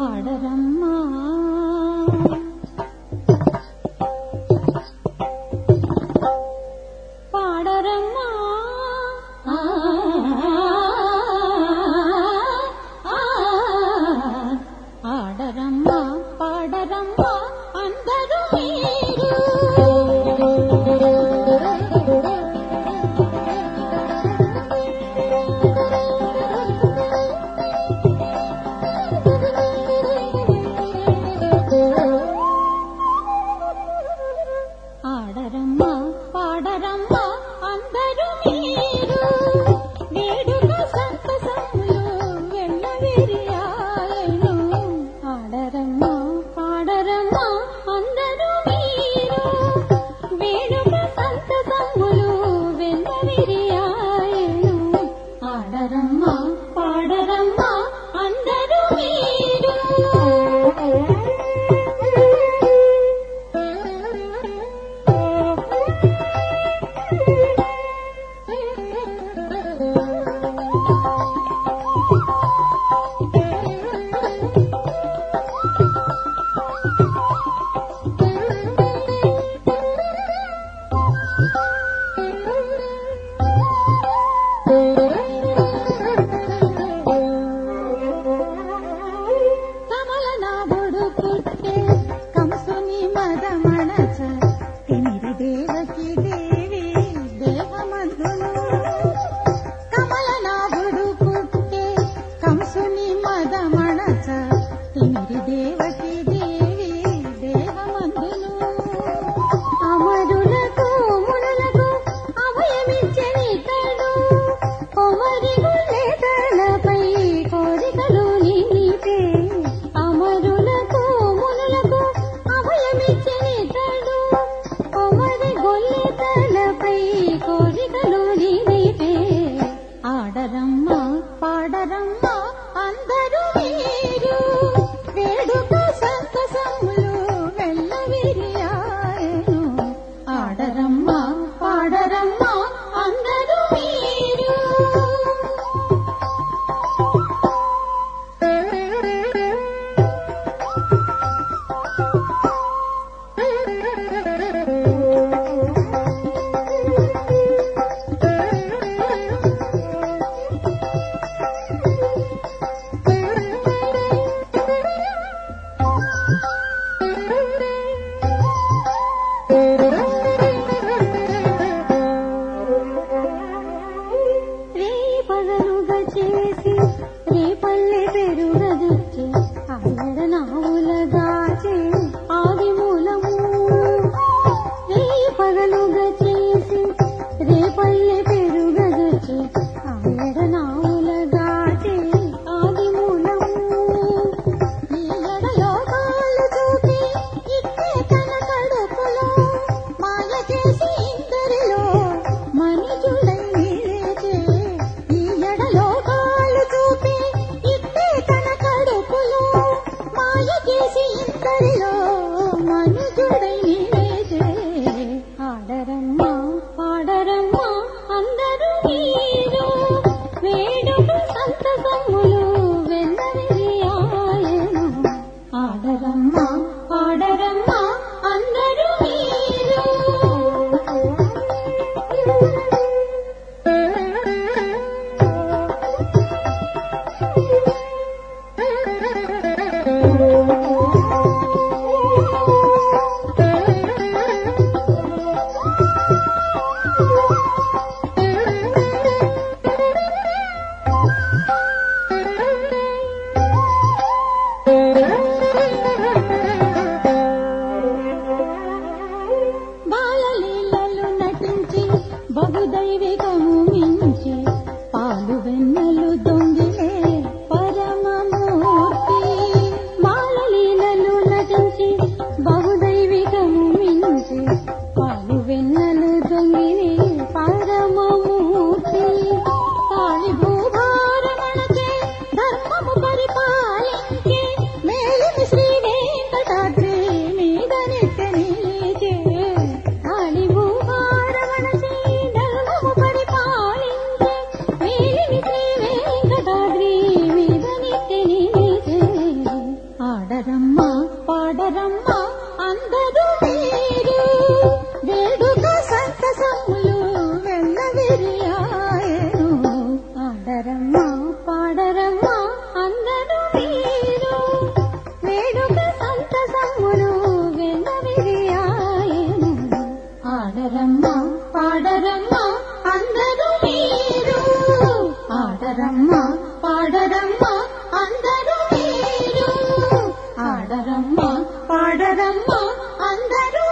ఆడరమ్మా. ఆడరమ్మా పాడరమ్మా అందరూ మీరు. వేడుక సంతసములు వెళ్ళవేరియాయను ఆడరమ్మా పాడరమ్మా అందరూ दमणच तुम्ही देव బహుదైవికము మించి పాలు వెన్నెలు పాడరమ్మా అందరూ